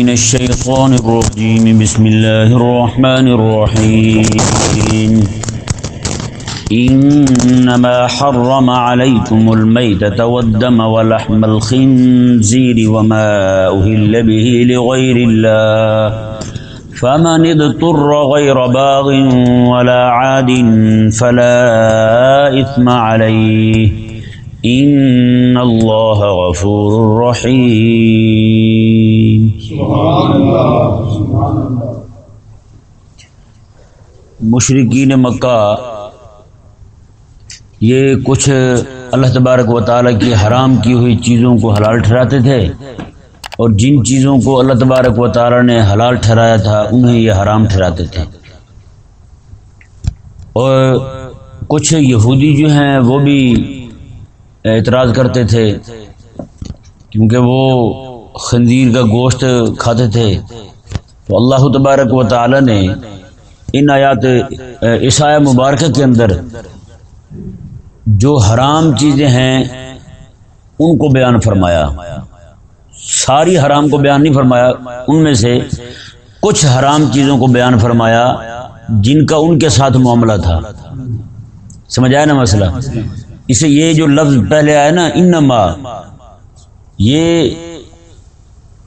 من الشيطان الرجيم. بسم الله الرحمن الرحيم. إنما حرم عليكم الميتة والدم ولحم الخنزير وما أهل به لغير الله. فمن اضطر غير باغ ولا عاد فلا إثم عليه. إن الله غفور رحيم. مشرقین مکہ، یہ کچھ اللہ تبارک و تعالیٰ کی حرام کی ہوئی چیزوں کو حلال ٹھہراتے تھے اور جن چیزوں کو اللہ تبارک و تعالیٰ نے حلال ٹھہرایا تھا، انہیں یہ حرام ٹھہراتے تھے۔ اور کچھ یہودی جو ہیں، وہ بھی اعتراض کرتے تھے، کیونکہ وہ خنزیر کا گوشت کھاتے تھے۔ تو اللہ تبارک و تعالی نے ان آیات عیسائی مبارکہ کے اندر جو حرام چیزیں ہیں، ان کو بیان فرمایا۔ ساری حرام کو بیان نہیں فرمایا، ان میں سے کچھ حرام چیزوں کو بیان فرمایا، جن کا ان کے ساتھ معاملہ تھا۔ سمجھ آیا نا مسئلہ؟ اسے یہ جو لفظ پہلے آیا نا، انما، یہ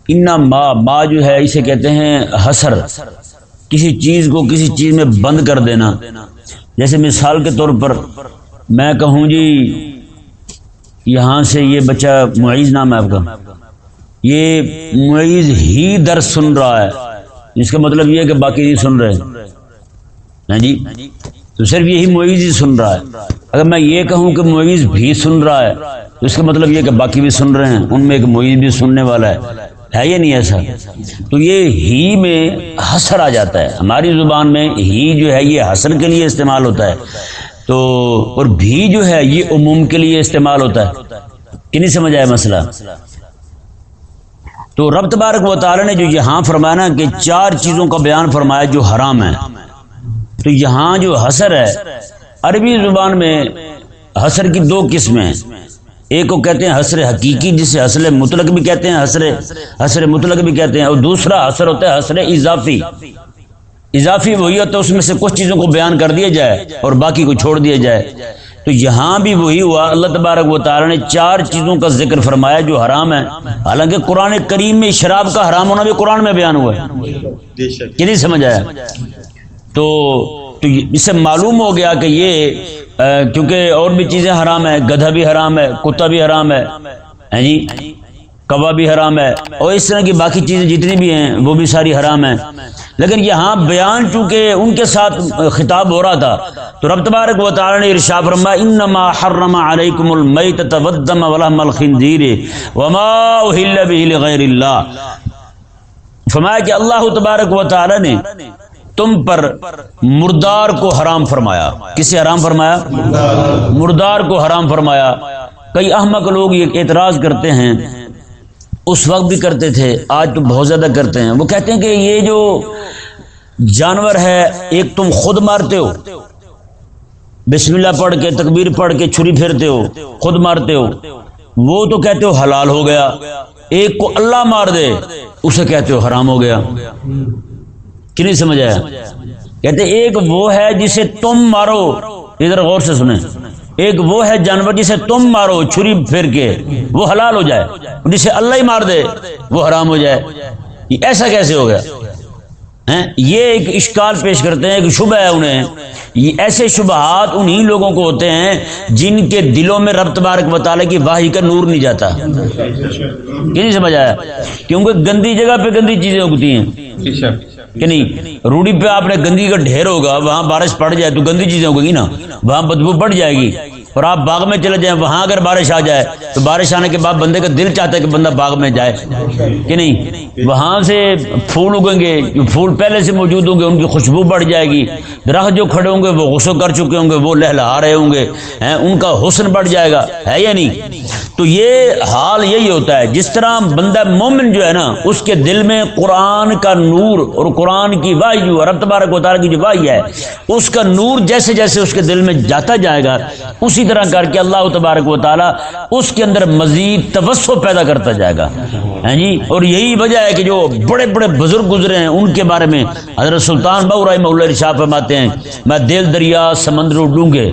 انا ما ما جو ہے، اسے کہتے ہیں حسر، کسی چیز کو کسی چیز میں بند کر دینا۔ جیسے مثال کے طور پر میں کہوں جی یہاں سے یہ بچہ معیز نام ہے آپ کا۔ یہ معیز ہی درس سن رہا ہے، اس کا مطلب یہ ہے کہ باقی نہیں سن رہے۔ ہاں جی؟ تو صرف یہی معیز ہی سن رہا ہے۔ اگر میں یہ کہوں کہ معیز بھی سن رہا ہے، تو اس کا مطلب یہ کہ باقی بھی سن رہے ہیں، ان میں ایک معیز بھی سننے والا ہے۔ ہے یا نہیں ایسا؟ تو یہ ہی میں حسر آ جاتا ہے۔ ہماری زبان میں ہی جو ہے یہ حسر کے لیے استعمال ہوتا ہے۔ تو اور بھی جو ہے یہ عموم کے لیے استعمال ہوتا ہے۔ کہ نہیں سمجھ آیا مسئلہ؟ تو رب تبارک و تعالی نے جو یہاں فرمایا نا کہ چار چیزوں کا بیان فرمایا جو حرام ہے تو یہاں جو حسر ہے عربی زبان میں حسر کی دو قسمیں ہیں۔ ایک کو کہتے ہیں حسر حقیقی جسے حسر مطلق بھی کہتے ہیں حسر حسر مطلق بھی کہتے ہیں۔ اور دوسرا حسر ہوتا ہے حسر اضافی۔ اضافی وہی ہوتا ہے اس میں سے کچھ چیزوں کو بیان کر دیا جائے اور باقی کو چھوڑ دیا جائے۔ تو یہاں بھی وہی ہوا۔ اللہ تبارک و تعالی نے چار چیزوں کا ذکر فرمایا جو حرام ہے حالانکہ قرآن کریم میں شراب کا حرام ہونا بھی قرآن میں بیان ہوا ہے۔ کہ نہیں سمجھ آیا؟ تو تو اس سے معلوم ہو گیا کہ یہ کیونکہ اور بھی چیزیں حرام ہیں، گدھا بھی حرام ہے، کتا بھی حرام ہے جی؟ کبا بھی حرام ہے، اور اس طرح کی باقی چیزیں جتنی بھی ہیں، وہ بھی ساری حرام ہیں۔ لیکن یہاں بیان چونکہ ان کے ساتھ خطاب ہو رہا تھا، تو رب تبارک و تعالی نے ارشاد فرمایا، انما حرم علیکم المیتۃ والدم ولحم الخنزیر وما اهل به لغیر اللہ۔ فرمایا کہ اللہ تبارک و تعالی نے تم پر مردار کو حرام فرمایا۔ کسے حرام فرمایا؟ مردار کو حرام فرمایا۔ کئی احمق لوگ یہ اعتراض کرتے ہیں۔ اس وقت بھی کرتے تھے، آج تو بہت زیادہ کرتے ہیں۔ وہ کہتے ہیں کہ یہ جو جانور ہے، ایک تم خود مارتے ہو۔ بسم اللہ پڑھ کے، تکبیر پڑھ کے چھری پھیرتے ہو، خود مارتے ہو۔ وہ تو کہتے ہو حلال ہو گیا۔ ایک کو اللہ مار دے، اسے کہتے ہو حرام ہو گیا۔ کہ نہیں سمجھ آیا کہتے ایک وہ ہے جسے تم مارو۔ ادھر غور سے سنیں۔ ایک وہ ہے جانور جسے تم مارو، چھری پھر کے۔ وہ حلال ہو جائے۔ جسے اللہ ہی مار دے، وہ حرام ہو جائے۔ ایسا کیسے ہو گیا؟ یہ ایک اشکال پیش کرتے ہیں، ایک شبہ ہے انہیں۔ یہ ایسے شبہات انہی لوگوں کو ہوتے ہیں جن کے دلوں میں رب تبارک و کی واہی کا نور نہیں جاتا۔ کہ نہیں سمجھ آیا؟ کیونکہ گندی جگہ پہ گندی چیزیں اگتی ہیں۔ جی یعنی کہ نہیں روڑی پہ آپ نے گندگی کا ڈھیر ہوگا، وہاں بارش پڑ جائے تو گندی چیزیں ہوگی نا، وہاں بدبو بڑھ جائے گی۔ اور آپ باغ میں چلے جائیں، وہاں اگر بارش آ جائے، تو بارش آنے کے بعد بندے کا دل چاہتا ہے کہ بندہ باغ میں جائے۔ کہ نہیں؟ وہاں سے پھول اگیں گے جو پھول پہلے سے موجود ہوں گے، ان کی خوشبو بڑھ جائے گی۔ درخت جو کھڑے ہوں گے، وہ غسل کر چکے ہوں گے، وہ لہلا رہے ہوں گے۔ ان کا حسن بڑھ جائے گا، ہے یا نہیں؟ تو یہ حال یہی ہوتا ہے، جس طرح بندہ مومن جو ہے نا، اس کے دل میں قرآن کا نور اور قرآن کی وائی جو رب تبارک و تعالیٰ کی جو وائی ہے، اس کا نور جیسے جیسے اس کے دل میں جاتا جائے گا، اسی طرح کر کے اللہ تبارک و تعالیٰ اس کے اندر مزید توسع پیدا کرتا جائے گا۔ ہاں جی؟ اور یہی وجہ ہے کہ جو بڑے بڑے بزرگ گزرے ہیں، ان کے بارے میں حضرت سلطان بہو رحمہ اللہ شاہ فرماتے ہیں، میں دل دریا سمندر اڈوں ڈونگے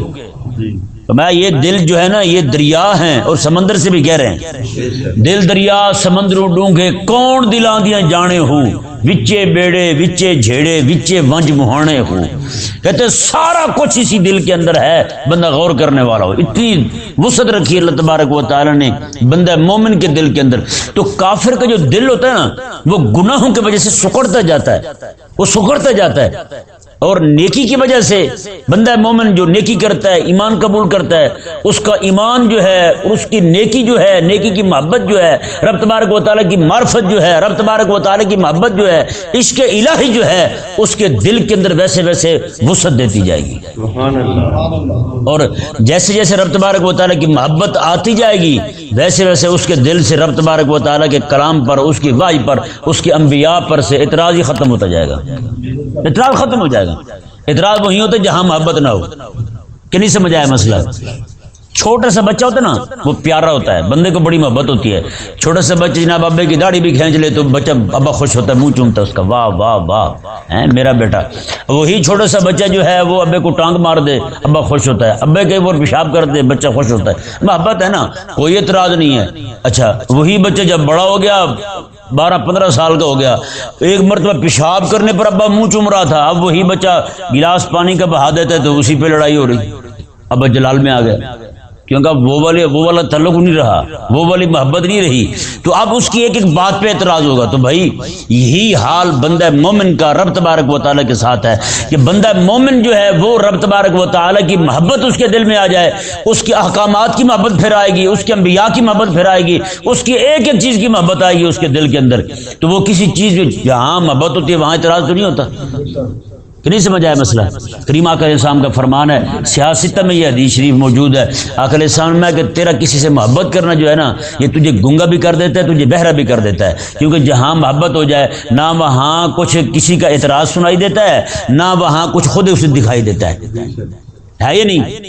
میں یہ دل جو ہے نا، یہ دریا ہیں اور سمندر سے بھی کہہ رہے ہیں۔ دل دریا سمندر ڈونگے کون دلاں دیا جانے ہوں؟ وچے بیڑے، وچے جھیڑے، وچے ونج مہانے ہو کہتے سارا کچھ اسی دل کے اندر ہے، بندہ غور کرنے والا ہو۔ اتنی وسعت رکھی اللہ تبارک و تعالی نے، بندہ مومن کے دل کے اندر۔ تو کافر کا جو دل ہوتا ہے نا، وہ گناہوں کی وجہ سے سکڑتا جاتا ہے۔ وہ سکڑتا جاتا ہے۔ اور نیکی کی وجہ سے بندہ مومن جو نیکی کرتا ہے ایمان قبول کرتا ہے اس کا ایمان جو ہے اس کی نیکی جو ہے نیکی کی محبت جو ہے رب تبارک و تعالیٰ کی معرفت جو ہے رب تبارک و تعالیٰ کی محبت جو ہے عشق الہی جو ہے اس کے دل کے اندر ویسے ویسے وسعت دیتی جائے گی۔ اور جیسے جیسے رب تبارک و تعالیٰ کی محبت آتی جائے گی ویسے ویسے اس کے دل سے رب تبارک و تعالیٰ کے کلام پر، اس کی وائی پر، اس کے انبیاء پر سے اعتراض ہی ختم ہوتا جائے گا۔ اعتراض ختم ہو جائے گا۔ اعتراض وہی ہوتا ہے جہاں محبت نہ ہو۔ کہ نہیں سمجھ آیا مسئلہ؟ چھوٹا سا بچہ ہوتا ہے نا، وہ پیارا ہوتا ہے، بندے کو بڑی محبت ہوتی ہے۔ چھوٹا سا بچہ جناب ابے کی داڑھی بھی کھینچ لے تو بچہ ابا خوش ہوتا ہے، منہ چومتا ہے اس کا، واہ واہ واہ میرا بیٹا۔ وہی چھوٹا سا بچہ جو ہے، وہ ابے کو ٹانگ مار دے، ابا خوش ہوتا ہے۔ ابے کے وہ پیشاب کر دے، بچہ خوش ہوتا ہے۔ محبت ہے نا، کوئی اعتراض نہیں ہے۔ اچھا وہی بچہ جب بڑا ہو گیا، بارہ، پندرہ سال کا ہو گیا، ایک مرتبہ پیشاب کرنے پر ابا منہ چوم رہا تھا۔ اب وہی بچہ گلاس پانی کا بہا دیتا ہے تو اسی پہ لڑائی ہو رہی۔ ابا جلال میں آ گیا۔ کیونکہ وہ والے وہ والا تعلق نہیں رہا، وہ والی محبت نہیں رہی۔ تو اب اس کی ایک ایک بات پہ اعتراض ہوگا۔ تو بھائی، یہی حال بندہ مومن کا رب تبارک و تعالیٰ کے ساتھ ہے۔ کہ بندہ مومن جو ہے، وہ رب تبارک و تعالیٰ کی محبت اس کے دل میں آ جائے۔ اس کے احکامات کی محبت پھر آئے گی، اس کے انبیاء کی محبت پھر آئے گی، اس کی ایک ایک چیز کی محبت آئے گی اس کے دل کے اندر۔ تو وہ کسی چیز میں جہاں محبت ہوتی ہے، وہاں اعتراض تو نہیں ہوتا۔ کہ نہیں سمجھ آیا مسئلہ؟ کریم آکر اسلام کا فرمان ہے، سیاست میں یہ حدیث شریف موجود ہے۔ آکر اسلام میں کہ تیرا کسی سے محبت کرنا جو ہے نا، یہ تجھے گنگا بھی کر دیتا ہے، تجھے بہرا بھی کر دیتا ہے۔ کیونکہ جہاں محبت ہو جائے، نہ وہاں کچھ کسی کا اعتراض سنائی دیتا ہے، نہ وہاں کچھ خود اسے دکھائی دیتا ہے۔ ہے یہ نہیں؟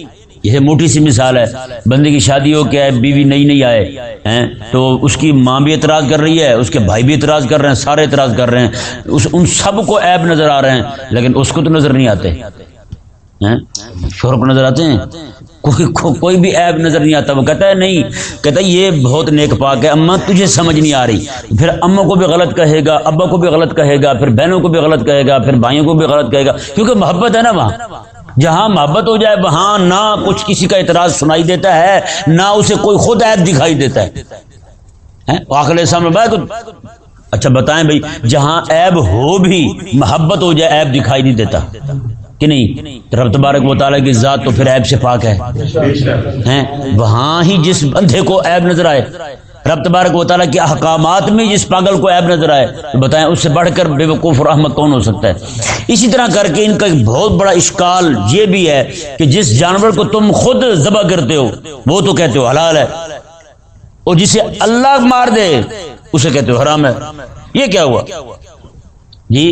یہ موٹی سی مثال ہے۔ بندے کی شادی ہو کے بیوی نئی نہیں آئے، ہیں؟ تو اس کی ماں بھی اعتراض کر رہی ہے، اس کے بھائی بھی اعتراض کر رہے ہیں، سارے اعتراض کر رہے ہیں۔ اس، ان سب کو عیب نظر آ رہے ہیں، لیکن اس کو تو نظر نہیں آتے۔ شور کو نظر آتے ہیں؟ کوئی کوئی بھی عیب نظر نہیں آتا۔ وہ کہتا ہے نہیں، کہتا ہے یہ بہت نیک پاک ہے اما تجھے سمجھ نہیں آ رہی۔ پھر اماں کو بھی غلط کہے گا، ابا کو بھی غلط کہے گا، پھر بہنوں کو بھی غلط کہے گا، پھر بھائیوں کو بھی غلط کہے گا، کیونکہ محبت ہے نا وہاں۔ جہاں محبت ہو جائے وہاں نہ کچھ کسی کا اعتراض سنائی دیتا ہے نہ اسے کوئی خود عیب دکھائی دیتا ہے۔ آخر سامنے اچھا بتائیں بھائی جہاں عیب ہو بھی محبت ہو جائے عیب دکھائی نہیں دیتا۔ کہ نہیں؟ رب تبارک تعالیٰ کی ذات تو پھر عیب سے پاک ہے۔ وہاں ہی جس بندے کو عیب نظر آئے رب تبارک و تعالیٰ کے احکامات میں جس پاگل کو عیب نظر آئے، تو بتائیں اس سے بڑھ کر بے وقوف رحمت کون ہو سکتا ہے؟ اسی طرح کر کے ان کا ایک بہت بڑا اشکال یہ بھی ہے کہ جس جانور کو تم خود ذبح کرتے ہو، وہ تو کہتے ہو حلال ہے۔ اور جسے اللہ مار دے، اسے کہتے ہو حرام ہے۔ یہ کیا ہوا؟ جی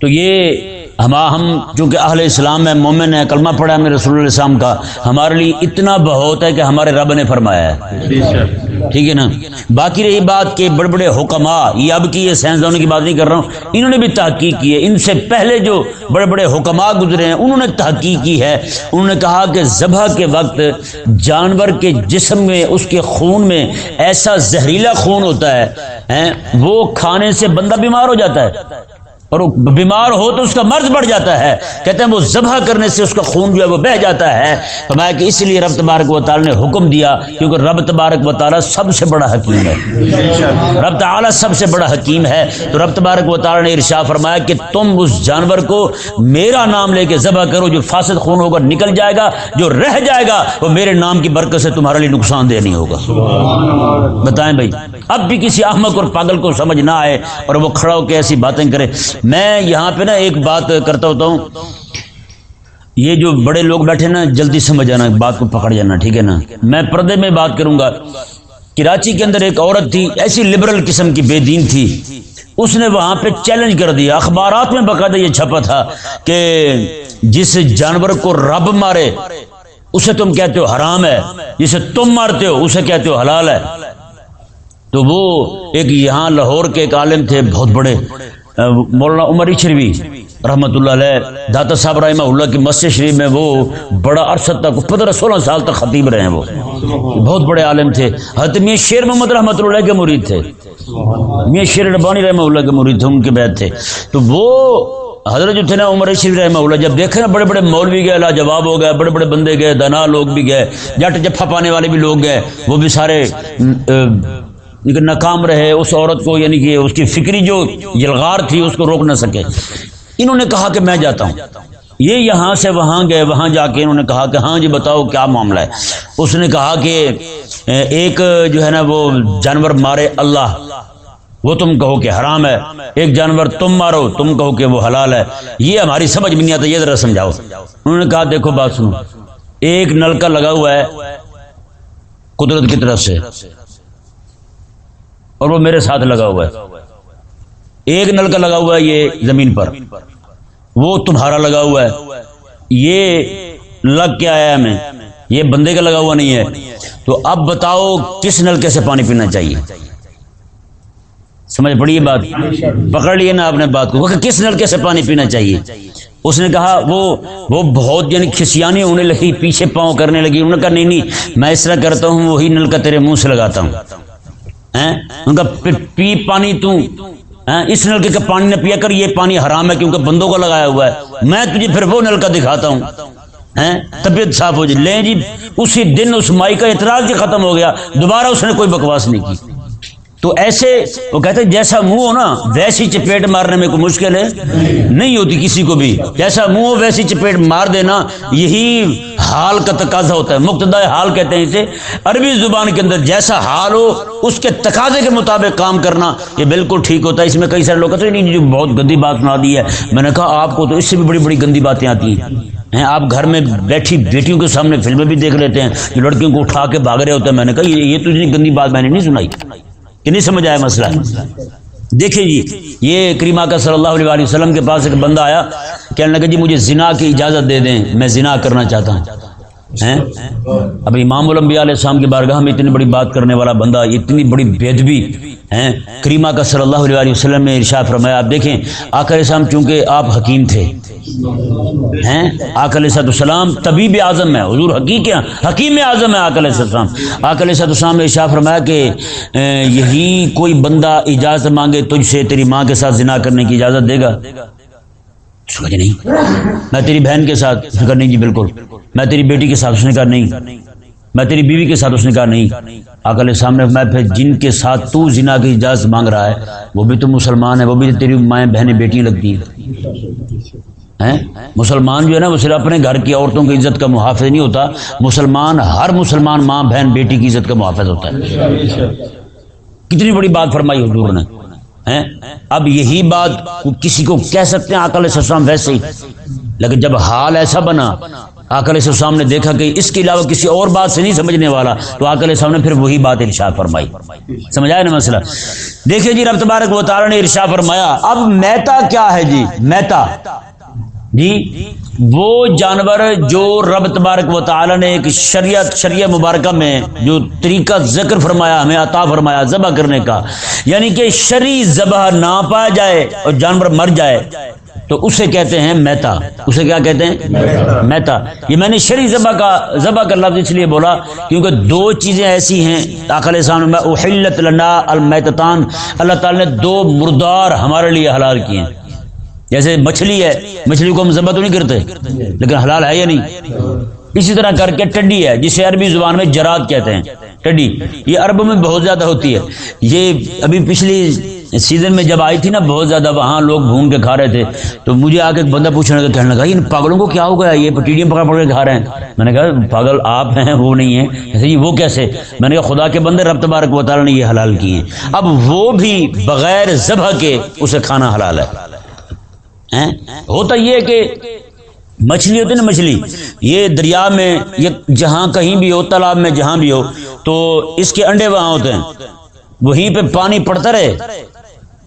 تو یہ ہم ہم چونکہ اہل اسلام ہے مومن ہے کلمہ پڑھا ہمیں رسول اللہ السلام کا ہمارے لیے اتنا بہت ہے کہ ہمارے رب نے فرمایا ہے۔ ٹھیک ہے نا؟ باقی رہی بات کہ بڑے بڑے حکما یہ اب کی یہ سائنسدانوں کی بات نہیں کر رہا ہوں انہوں نے بھی تحقیق کی ہے۔ ان سے پہلے جو بڑے بڑے حکما گزرے ہیں انہوں نے تحقیق کی ہے۔ انہوں نے کہا کہ ذبح کے وقت جانور کے جسم میں اس کے خون میں ایسا زہریلا خون ہوتا ہے وہ کھانے سے بندہ بیمار ہو جاتا ہے۔ اور وہ بیمار ہو تو اس کا مرض بڑھ جاتا ہے۔ کہتے ہیں وہ ذبح کرنے سے اس کا خون جو ہے وہ بہ جاتا ہے۔ فرمایا کہ اس لیے رب تبارک و تعالی نے حکم دیا کیونکہ رب تبارک و تعالی سب سے بڑا حکیم ہے۔ رب تعالی سب سے بڑا حکیم ہے۔ تو رب تبارک و تعالی نے ارشا فرمایا کہ تم اس جانور کو میرا نام لے کے ذبح کرو، جو فاسد خون ہوگا نکل جائے گا، جو رہ جائے گا، وہ میرے نام کی برکت سے تمہارے لیے نقصان دہ نہیں ہوگا۔ بتائیں بھائی، اب بھی کسی احمد اور پاگل کو سمجھ نہ آئے اور وہ کھڑا ہو کے ایسی باتیں کرے۔ میں یہاں پہ نا ایک بات کرتا ہوتا ہوں۔ یہ جو بڑے لوگ بیٹھے نا، جلدی سمجھ جانا بات کو پکڑ جانا، ٹھیک ہے نا؟ میں پردے میں بات کروں گا۔ کراچی کے اندر ایک عورت تھی، ایسی لبرل قسم کی بے دین تھی۔ اس نے وہاں پہ چیلنج کر دیا۔ اخبارات میں باقاعدہ یہ چھپا تھا کہ جس جانور کو رب مارے، اسے تم کہتے ہو حرام ہے۔ جسے تم مارتے ہو، اسے کہتے ہو حلال ہے۔ تو وہ ایک یہاں لاہور کے ایک عالم تھے، بہت بڑے۔ مولانا عمر شریفی رحمۃ اللہ علیہ داتا صاحب رحمہ اللہ کی مسجد شریف میں وہ بڑا عرصہ تک پندرہ سولہ سال تک خطیب رہے ہیں وہ بہت بڑے عالم تھے حضرت میاں شیر محمد رحمۃ اللہ کے مرید تھے میاں شیر ربانی رحمہ اللہ کے مرید تھے ان کے بیت تھے تو وہ حضرت جو تھے نا عمر شریف رحمہ اللہ جب دیکھے نا بڑے بڑے مول بھی گئے لاجواب ہو گئے بڑے بڑے بندے گئے دنا لوگ بھی گئے جٹ جفا پانے والے بھی لوگ گئے وہ بھی سارے ناکام رہے، اس عورت کو یعنی کہ اس کی فکری جو یلغار تھی، اس کو روک نہ سکے۔ انہوں نے کہا کہ میں جاتا ہوں۔ یہ یہاں سے وہاں گئے، وہاں جا کے انہوں نے کہا کہ ہاں جی بتاؤ کیا معاملہ ہے۔ اس نے کہا کہ ایک جو ہے نا وہ جانور مارے اللہ۔ وہ تم کہو کہ حرام ہے۔ ایک جانور تم مارو، تم کہو کہ وہ حلال ہے۔ یہ ہماری سمجھ میں نہیں آتا، یہ ذرا سمجھاؤ۔ انہوں نے کہا، دیکھو بات سنو۔ ایک نلکا لگا ہوا ہے قدرت کی طرف سے۔ اور وہ میرے ساتھ لگا ہوا ہے۔ ایک نلکا لگا ہوا ہے یہ زمین پر۔ وہ تمہارا لگا ہوا ہے۔ یہ لگ کے آیا ہمیں یہ بندے کا لگا ہوا نہیں ہے۔ تو اب بتاؤ کس نلکے سے پانی پینا چاہیے؟ سمجھ پڑی بات؟ پکڑ لیے نا آپ نے بات کو۔ کس نلکے سے پانی پینا چاہیے؟ اس نے کہا وہ وہ بہت یعنی کھسیانی ہونے لگی، پیچھے پاؤں کرنے لگی۔ انہوں نے کہا نہیں نہیں، میں اس طرح کرتا ہوں، وہی نلکا تیرے منہ سے لگاتا ہوں۔ ان کا پی پانی تو اس نلکے کا پانی نہ پیا کر، یہ پانی حرام ہے کیونکہ بندوں کو لگایا ہوا ہے۔ میں تجھے پھر وہ نلکا دکھاتا ہوں طبیعت صاف ہو جائے۔ لیں جی اسی دن اس مائی کا اعتراض ہی ختم ہو گیا۔ دوبارہ اس نے کوئی بکواس نہیں کی۔ تو ایسے وہ کہتے ہیں جیسا منہ ہو نا، ویسی چپیٹ مارنے میں کوئی مشکل ہے؟ نہیں ہوتی کسی کو بھی۔ جیسا منہ ہو، ویسی چپیٹ مار دینا، یہی حال کا تقاضا ہوتا ہے۔ مقتدا حال کہتے ہیں اسے۔ عربی زبان کے اندر جیسا حال ہو، اس کے تقاضے کے مطابق کام کرنا، یہ بالکل ٹھیک ہوتا ہے۔ اس میں کئی سارے لوگ کہتے ہیں جو بہت گندی بات سنا دی ہے۔ میں نے کہا، آپ کو تو اس سے بھی بڑی بڑی گندی باتیں آتی ہیں۔ آپ گھر میں بیٹھی بیٹیوں کے سامنے فلمیں بھی دیکھ لیتے ہیں، جو لڑکیوں کو اٹھا کے بھاگ رہے ہوتے ہیں۔ میں نے کہا یہ تو اتنی گندی بات میں نے نہیں سنائی۔ کہ نہیں سمجھ آیا مسئلہ؟ دیکھیں جی یہ کریما کا صلی اللہ علیہ وسلم کے پاس ایک بندہ آیا، کہنے لگا جی مجھے زنا کی اجازت دے دیں، میں زنا کرنا چاہتا ہوں۔ اب امام الانبیاء علیہ السلام کی بارگاہ میں اتنی بڑی بات کرنے والا بندہ، اتنی بڑی بےدبی ہے کریما کا صلی اللہ علیہ وسلم نے ارشاد فرمایا، آپ دیکھیں، آخر اسلام چونکہ آپ حکیم تھے۔ ہیں؟ آکل صد السلام طبیب اعظم ہے حضور حقیق حکیم اعظم ہے آکل السلام آکل صد السلام نے شاہ فرمایا کہ یہی کوئی بندہ اجازت مانگے تجھ سے تیری ماں کے ساتھ زنا کرنے کی اجازت دے گا؟ جی نہیں۔ میں تیری بہن کے ساتھ اس نے کہا نہیں جی بالکل۔ میں تیری بیٹی کے ساتھ اس نے کہا نہیں۔ میں تیری بیوی کے ساتھ اس نے کہا نہیں۔ آکل سامنے میں پھر جن کے ساتھ تو زنا کی اجازت مانگ رہا ہے، وہ بھی تو مسلمان ہے وہ بھی تیری مائیں بہنیں بیٹیاں لگتی ہیں۔ مسلمان جو ہے نا، وہ صرف اپنے گھر کی عورتوں کی عزت کا محافظ نہیں ہوتا، مسلمان ہر مسلمان ماں، بہن، بیٹی کی عزت کا محافظ ہوتا ہے۔ کتنی بڑی بات فرمائی حضور نے اب یہی بات کسی کو کہہ سکتے ہیں آکل سسام ویسے ہی۔ لیکن جب حال ایسا بنا آکل سسام نے دیکھا کہ اس کے علاوہ کسی اور بات سے نہیں سمجھنے والا، تو آکل صاحب نے پھر وہی بات ارشاد فرمائی۔ سمجھایا نا مسئلہ؟ دیکھیے جی رب تبارک و تعالی نے ارشاد فرمایا، اب میتا کیا ہے جی؟ میتا۔ جی وہ جانور جو رب تبارک و تعالی نے ایک شریعت شریعت مبارکہ میں جو طریقہ ذکر فرمایا، ہمیں عطا فرمایا ذبح کرنے کا یعنی کہ شری ذبح نہ پایا جائے اور جانور مر جائے، تو اسے کہتے ہیں میتا۔ اسے کیا کہتے ہیں؟ میتا۔ یہ میں نے شری ذبح کا ذبح کا لفظ اس لیے بولا کیونکہ دو چیزیں ایسی ہیں داخل احلت لنا المیتتان اللہ تعالی نے دو مردار ہمارے لیے حلال کیے۔ ہیں جیسے مچھلی ہے، مچھلی کو ہم ذبح تو نہیں کرتے، لیکن حلال ہے یا نہیں؟ اسی طرح کر کے ٹڈی ہے، جسے عربی زبان میں جراد کہتے ہیں۔ ٹڈی، یہ عرب میں بہت زیادہ ہوتی ہے۔ یہ ابھی پچھلی سیزن میں جب آئی تھی نا، بہت زیادہ وہاں لوگ گھوم کے کھا رہے تھے۔ تو مجھے آ کے ایک بندہ پوچھنے کا کہنے لگا، ان پاگلوں کو کیا ہو گیا؟ یہ ٹیڈیاں پکڑ پکڑ کے کھا رہے ہیں۔ میں نے کہا، پاگل آپ ہیں، وہ نہیں ہیں۔ جی وہ کیسے؟ میں نے کہا، خدا کے بندے، رب تبارک و تعالی نے یہ حلال کیے ہیں۔ اب وہ بھی بغیر ذبح کے اسے کھانا حلال ہے۔ ہوتا یہ کہ مچھلی ہوتی نا مچھلی، یہ دریا میں، یہ جہاں کہیں بھی ہو، تالاب میں جہاں بھی ہو، تو اس کے انڈے وہاں ہوتے ہیں۔ وہیں پہ پانی پڑتا رہے۔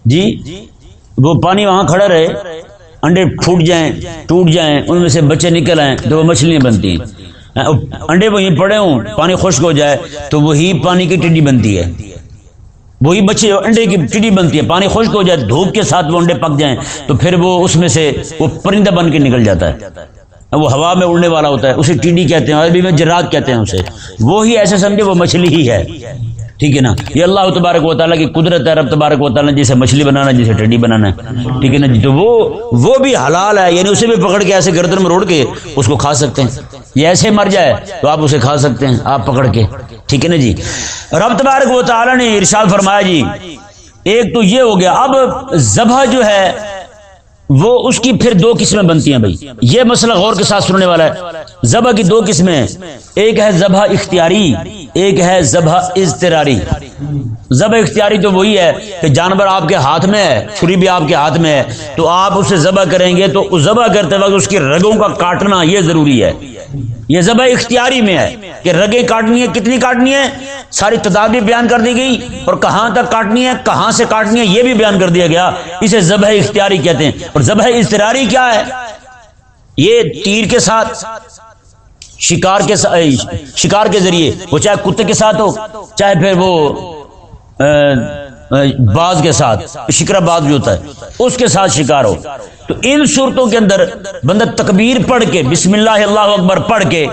جی وہ پانی وہاں کھڑا رہے، انڈے پھوٹ جائیں، ٹوٹ جائیں، ان میں سے بچے نکل آئیں، تو وہ مچھلیاں بنتی ہیں۔ انڈے وہیں پڑے ہوں، پانی خشک ہو جائے، تو وہی پانی کی ٹڈی بنتی ہے۔ وہی بچے انڈے کی چڑی بنتی ہے، پانی خشک ہو جائے، دھوپ کے ساتھ وہ انڈے پک جائیں، تو پھر وہ اس میں سے وہ پرندہ بن کے نکل جاتا ہے۔ وہ ہوا میں اڑنے والا ہوتا ہے اسے ٹیڈی کہتے ہیں عربی میں جرات کہتے ہیں اسے۔ وہی ایسے سمجھے، وہ مچھلی ہی ہے۔ ٹھیک ہے نا؟ یہ اللہ تبارک و تعالیٰ کی قدرت ہے، رب تبارک و تعالیٰ جسے مچھلی بنانا جسے ٹڈی بنانا ہے۔ ٹھیک ہے نا جی؟ تو وہ وہ بھی حلال ہے یعنی اسے بھی پکڑ کے ایسے گردن میں روڑ کے اس کو کھا سکتے ہیں۔ یہ ایسے مر جائے تو آپ اسے کھا سکتے ہیں، آپ پکڑ کے۔ ٹھیک ہے نا جی؟ رب تبارک و تعالیٰ نے ارشاد فرمایا جی ایک تو یہ ہو گیا، اب ذبح جو ہے، وہ اس کی پھر دو قسمیں بنتی ہیں بھائی۔ یہ مسئلہ غور کے ساتھ سننے والا ہے۔ ذبح کی دو قسمیں ایک ہے ذبح اختیاری ایک ہے ذبح اضطراری۔ ذبح اختیاری تو وہی ہے کہ جانور آپ کے ہاتھ میں ہے، چھری بھی آپ کے ہاتھ میں ہے۔ تو آپ اسے ذبح کریں گے تو ذبح کرتے وقت اس کی رگوں کا کاٹنا یہ ضروری ہے۔ یہ ذبح اختیاری میں ہے کہ رگیں کاٹنی ہے کتنی کاٹنی ہے ساری تعداد بھی بیان کر دی گئی اور کہاں تک کاٹنی ہے کہاں سے کاٹنی ہے یہ بھی بیان کر دیا گیا۔ اسے ذبح اختیاری کہتے ہیں۔ اور ذبح اضطراری کیا ہے؟ یہ تیر کے ساتھ۔ شکار کے شکار کے ذریعے، وہ چاہے کتے کے ساتھ ہو، چاہے پھر وہ باز کے ساتھ شکر باز بھی ہوتا ہے، اس کے ساتھ شکار ہو۔ تو ان صورتوں کے اندر بندہ تکبیر پڑھ کے، بسم اللہ اللہ اکبر پڑھ کے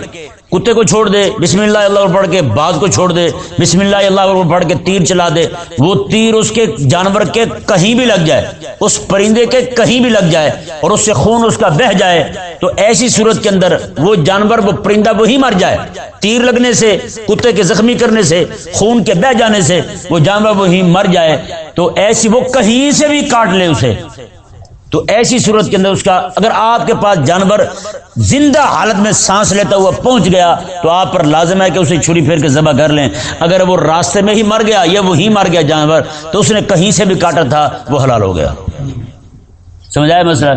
کتے کو چھوڑ دے، بسم اللہ اللہ پڑھ کے باز کو چھوڑ دے، بسم اللہ اللہ پڑھ کے تیر چلا دے، وہ تیر اس کے جانور کے کہیں بھی لگ جائے، اس پرندے کے کہیں بھی لگ جائے اور اس سے خون اس کا بہ جائے، تو ایسی صورت کے اندر وہ جانور، وہ پرندہ وہی مر جائے، تیر لگنے سے، کتے کے زخمی کرنے سے، خون کے بہ جانے سے وہ جانور وہی مر جائے، تو ایسی وہ کہیں سے بھی کاٹ لے اسے۔ تو ایسی صورت کے اندر اس کا اگر آپ کے پاس جانور زندہ حالت میں سانس لیتا ہوا پہنچ گیا تو آپ پر لازم ہے کہ اسے چھری پھیر کے ذبح کر لیں۔ اگر وہ راستے میں ہی مر گیا یا وہی مر گیا جانور تو اس نے کہیں سے بھی کاٹا تھا، وہ حلال ہو گیا۔ سمجھائے مسئلہ؟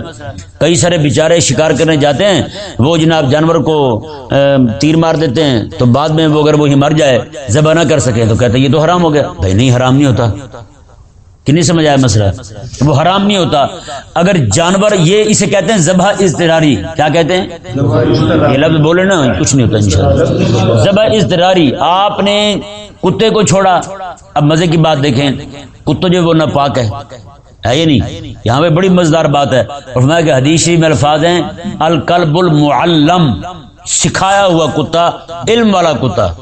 کئی سارے بیچارے شکار کرنے جاتے ہیں، وہ جناب جانور کو تیر مار دیتے ہیں تو بعد میں وہ اگر وہی مر جائے، ذبح نہ کر سکے تو کہتے ہیں یہ تو حرام ہو گیا۔ بھائی نہیں، حرام نہیں ہوتا۔ کہ نہیں سمجھ آیا مسئلہ؟ وہ حرام نہیں ہوتا۔ اگر جانور یہ اسے کہتے ہیں ذبح اضطراری، کیا کہتے ہیں؟ یہ لفظ بولے نا، کچھ نہیں ہوتا انشاءاللہ۔ ذبح اضطراری، آپ نے کتے کو چھوڑا۔ اب مزے کی بات دیکھیں، کتوں جو وہ نہ پاک ہے۔ ہے یہ نہیں؟ یہاں پہ بڑی مزدار بات ہے۔ اور میں کہ حدیثی میں الفاظ ہیں، القلب المعلم، سکھایا ہوا کتا، علم والا کتا۔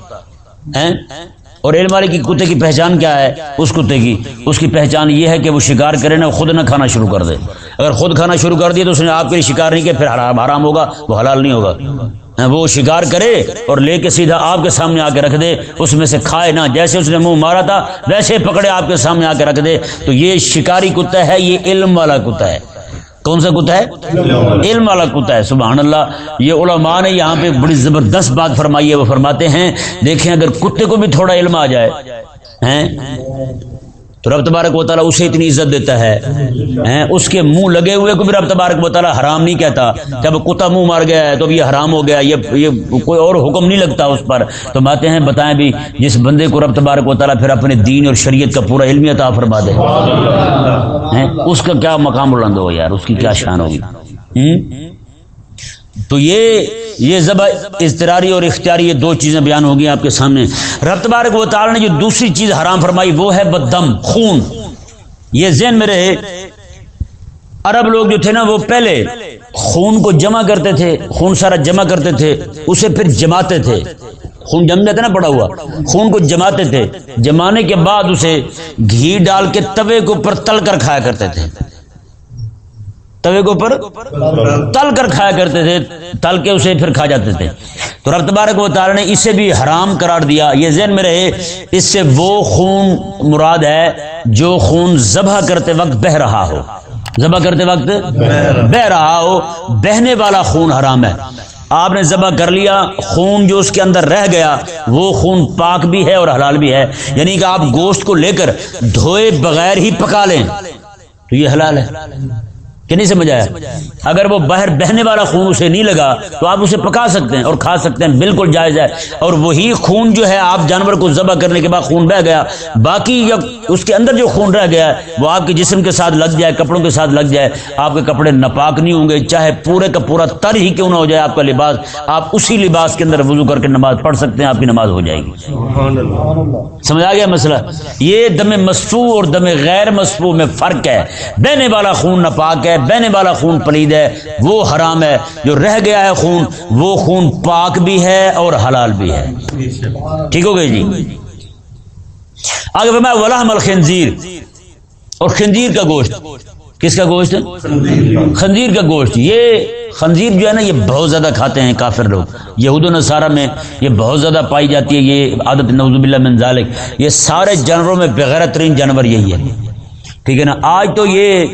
اور علم والے کی کتے کی پہچان کیا ہے؟ اس کتے کی۔ اس کی پہچان یہ ہے کہ وہ شکار کرے نا خود نہ کھانا شروع کر دے۔ اگر خود کھانا شروع کر دیا تو اس نے آپ کے لیے شکار نہیں کیا، پھر حرام حرام ہوگا، وہ حلال نہیں ہوگا۔ ہاں، وہ شکار کرے اور لے کے سیدھا آپ کے سامنے آ کے رکھ دے۔ اس میں سے کھائے نہ، جیسے اس نے منہ مارا تھا، ویسے پکڑے آپ کے سامنے آ کے رکھ دے۔ تو یہ شکاری کتا ہے، یہ علم والا کتا ہے۔ کون سا کتا ہے؟ علم والا کتا ہے، سبحان اللہ۔ یہ علماء نے یہاں پہ بڑی زبردست بات فرمائی ہے، وہ فرماتے ہیں، دیکھیں اگر کتے کو بھی تھوڑا علم آ جائے، ہیں؟ تو رب تبارک و تعالیٰ اسے اتنی عزت دیتا ہے۔ اس کے منہ لگے ہوئے کو بھی رب تبارک و تعالیٰ حرام نہیں کہتا۔ جب کتا منہ مار گیا ہے تو اب یہ حرام ہو گیا، یہ یہ کوئی اور حکم نہیں لگتا اس پر۔ تو باتیں ہیں، بتائیں بھی، جس بندے کو رب تبارک و تعالیٰ پھر اپنے دین اور شریعت کا پورا علم عطا فرما دے۔ اس کا کیا مقام بلند ہو یار، اس کی کیا شان ہوگی؟ تو یہ یہ ذبح اضطراری اور اختیاری یہ دو چیزیں بیان ہو گئی آپ کے سامنے۔ رب تبارک و تعالی نے جو دوسری چیز حرام فرمائی وہ ہے بدم، خون۔ یہ ذہن میں رہے، عرب لوگ جو تھے نا، وہ پہلے خون کو جمع کرتے تھے، خون سارا جمع کرتے تھے، اسے پھر جماتے تھے۔ خون جم جاتا نا، پڑا ہوا۔ خون کو جماتے تھے۔ جمانے کے بعد اسے گھی ڈال کے توے کے اوپر تل کر کھایا کرتے تھے۔ توے کے اوپر تل کر کھایا کرتے تھے، تل کے اسے پھر کھا جاتے تھے۔ تو رب تبارک و تعالی نے اسے بھی حرام قرار دیا۔ یہ ذہن میں رہے، اس سے وہ خون مراد ہے جو خون ذبح کرتے وقت بہ رہا ہو۔ ذبح کرتے وقت بہ رہا ہو، بہنے والا خون حرام ہے۔ آپ نے ذبح کر لیا، خون جو اس کے اندر رہ گیا، وہ خون پاک بھی ہے اور حلال بھی ہے۔ یعنی کہ آپ گوشت کو لے کر دھوئے بغیر ہی پکا لیں، تو یہ حلال ہے۔ کہ نہیں سمجھ آیا؟ اگر وہ باہر بہنے والا خون اسے نہیں لگا تو آپ اسے پکا سکتے ہیں اور کھا سکتے ہیں بالکل جائز ہے۔ اور وہی خون جو ہے آپ جانور کو ذبح کرنے کے بعد خون بہ گیا۔ باقی اس کے اندر جو خون رہ گیا ہے وہ آپ کے جسم کے ساتھ لگ جائے کپڑوں کے ساتھ لگ جائے۔ آپ کے کپڑے ناپاک نہیں ہوں گے چاہے پورے کا پورا تر ہی کیوں نہ ہو جائے آپ کا لباس۔ آپ اسی لباس کے اندر وضو کر کے نماز پڑھ سکتے ہیں آپ کی نماز ہو جائے گی۔ سمجھ آ گیا مسئلہ؟ یہ دم مصفو اور دم غیر مصفو میں فرق ہے۔ بہنے والا خون ناپاک ہے ہے بہنے والا خون پلید ہے، وہ حرام ہے۔ جو رہ گیا ہے خون، وہ خون پاک بھی ہے اور حلال بھی ہے۔ ٹھیک ہو گئی جی؟ آگے میں ولحم الخنزیر اور خنزیر کا گوشت۔ کس کا گوشت؟ ہے خنزیر کا گوشت۔ یہ خنزیر جو ہے نا، یہ بہت زیادہ کھاتے ہیں کافر لوگ۔ یہود و نصارہ میں یہ بہت زیادہ پائی جاتی ہے۔ یہ عادت نوزب اللہ من ذالک۔ یہ سارے جانوروں میں بغیر ترین جانور یہی ہے۔ ٹھیک ہے نا؟ آج تو یہ